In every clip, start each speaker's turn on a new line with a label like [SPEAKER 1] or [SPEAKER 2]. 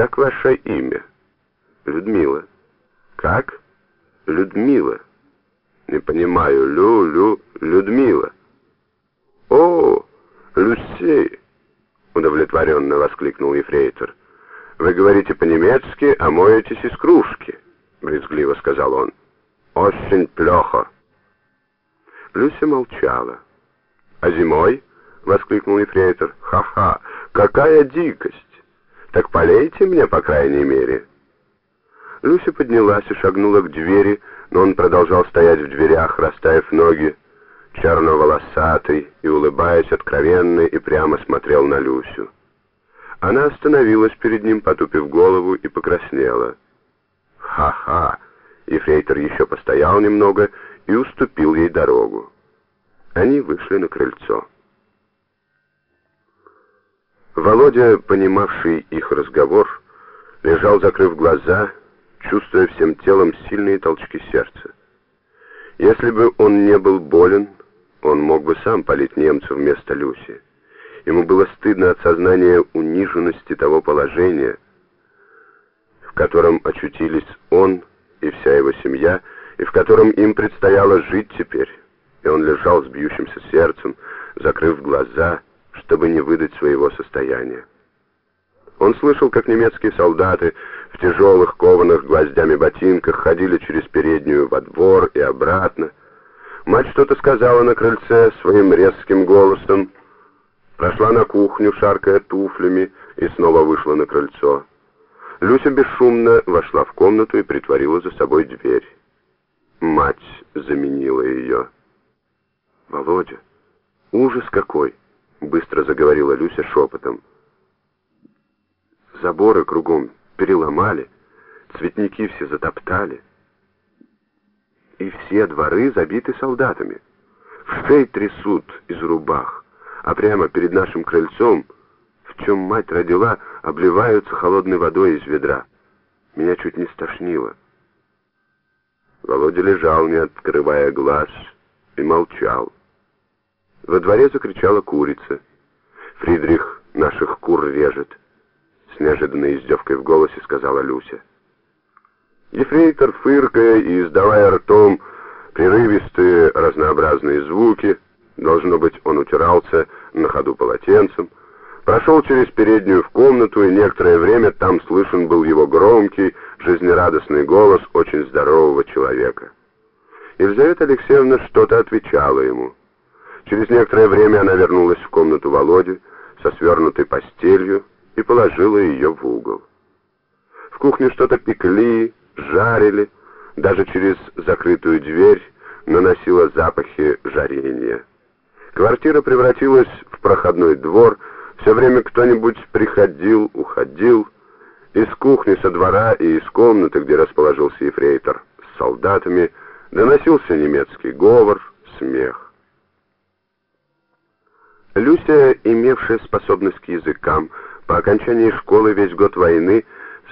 [SPEAKER 1] как ваше имя? Людмила. Как? Людмила. Не понимаю. Лю, Лю, Людмила. О, Люси, удовлетворенно воскликнул ефрейтор. Вы говорите по-немецки, а моетесь из кружки, брезгливо сказал он. Очень плохо. Люся молчала. А зимой? воскликнул ефрейтор. Ха-ха, какая дикость! Так полейте мне, по крайней мере. Люся поднялась и шагнула к двери, но он продолжал стоять в дверях, расставив ноги, черноволосатый и, улыбаясь откровенно и прямо смотрел на Люсю. Она остановилась перед ним, потупив голову, и покраснела. «Ха-ха!» Ефрейтор еще постоял немного и уступил ей дорогу. Они вышли на крыльцо. Володя, понимавший их разговор, лежал, закрыв глаза, чувствуя всем телом сильные толчки сердца. Если бы он не был болен, он мог бы сам палить немцев вместо Люси. Ему было стыдно от сознания униженности того положения, в котором очутились он и вся его семья, и в котором им предстояло жить теперь. И он лежал с бьющимся сердцем, закрыв глаза, чтобы не выдать своего состояния. Он слышал, как немецкие солдаты в тяжелых кованых гвоздями ботинках ходили через переднюю во двор и обратно. Мать что-то сказала на крыльце своим резким голосом, прошла на кухню, шаркая туфлями, и снова вышла на крыльцо. Люся бесшумно вошла в комнату и притворила за собой дверь. Мать заменила ее. «Володя, ужас какой!» — быстро заговорила Люся шепотом. Заборы кругом переломали, цветники все затоптали. И все дворы забиты солдатами. В шей трясут из рубах, а прямо перед нашим крыльцом, в чем мать родила, обливаются холодной водой из ведра. Меня чуть не стошнило. Володя лежал, не открывая глаз, и молчал. Во дворе закричала курица. Фридрих наших кур режет с неожиданной издевкой в голосе сказала Люся. Ефрейтор, фыркая и издавая ртом прерывистые разнообразные звуки, должно быть, он утирался на ходу полотенцем, прошел через переднюю в комнату, и некоторое время там слышен был его громкий, жизнерадостный голос очень здорового человека. Елизавета Алексеевна что-то отвечала ему. Через некоторое время она вернулась в комнату Володи со свернутой постелью, и положила ее в угол. В кухне что-то пекли, жарили, даже через закрытую дверь наносила запахи жарения. Квартира превратилась в проходной двор, все время кто-нибудь приходил, уходил. Из кухни, со двора и из комнаты, где расположился ефрейтор с солдатами, доносился немецкий говор, смех. Люся, имевшая способность к языкам, по окончании школы весь год войны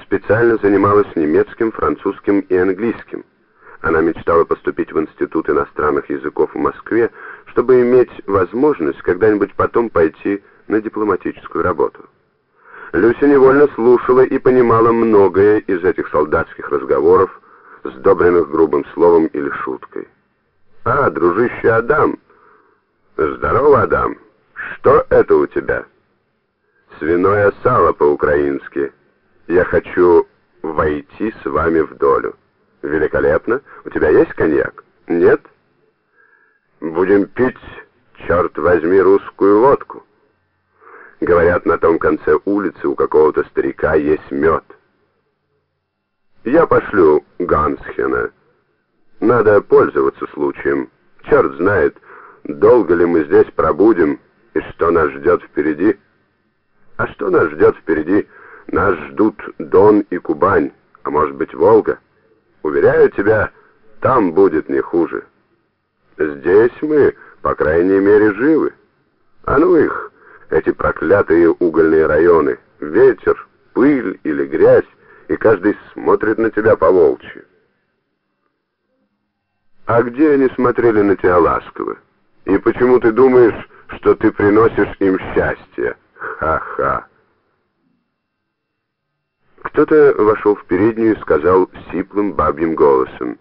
[SPEAKER 1] специально занималась немецким, французским и английским. Она мечтала поступить в Институт иностранных языков в Москве, чтобы иметь возможность когда-нибудь потом пойти на дипломатическую работу. Люся невольно слушала и понимала многое из этих солдатских разговоров, сдобренных грубым словом или шуткой. «А, дружище Адам!» «Здорово, Адам! Что это у тебя?» свиное сало по-украински. Я хочу войти с вами в долю. Великолепно. У тебя есть коньяк? Нет? Будем пить, черт возьми, русскую водку. Говорят, на том конце улицы у какого-то старика есть мед. Я пошлю Гансхена. Надо пользоваться случаем. Черт знает, долго ли мы здесь пробудем и что нас ждет впереди. А что нас ждет впереди? Нас ждут Дон и Кубань, а может быть Волга. Уверяю тебя, там будет не хуже. Здесь мы, по крайней мере, живы. А ну их, эти проклятые угольные районы. Ветер, пыль или грязь, и каждый смотрит на тебя по-волчьи. А где они смотрели на тебя ласково? И почему ты думаешь, что ты приносишь им счастье? Ха-ха. Кто-то вошел в переднюю и сказал сиплым бабьим голосом.